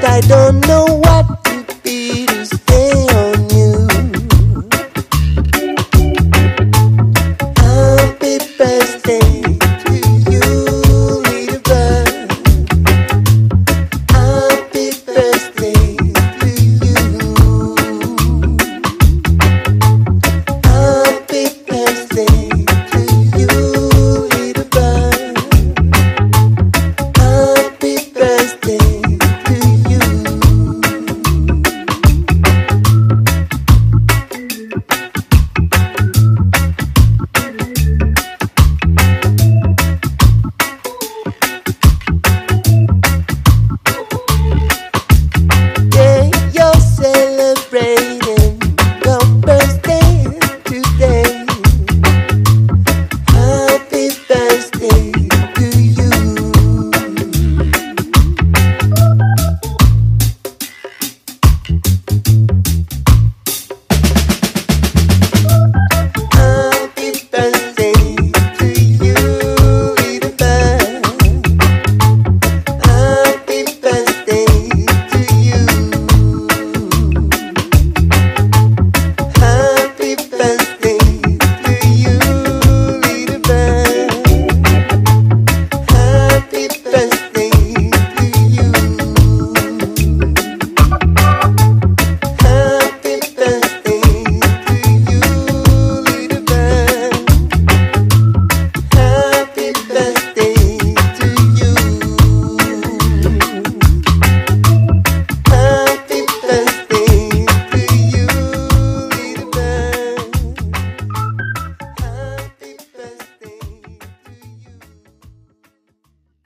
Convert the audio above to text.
but I don't know what to be.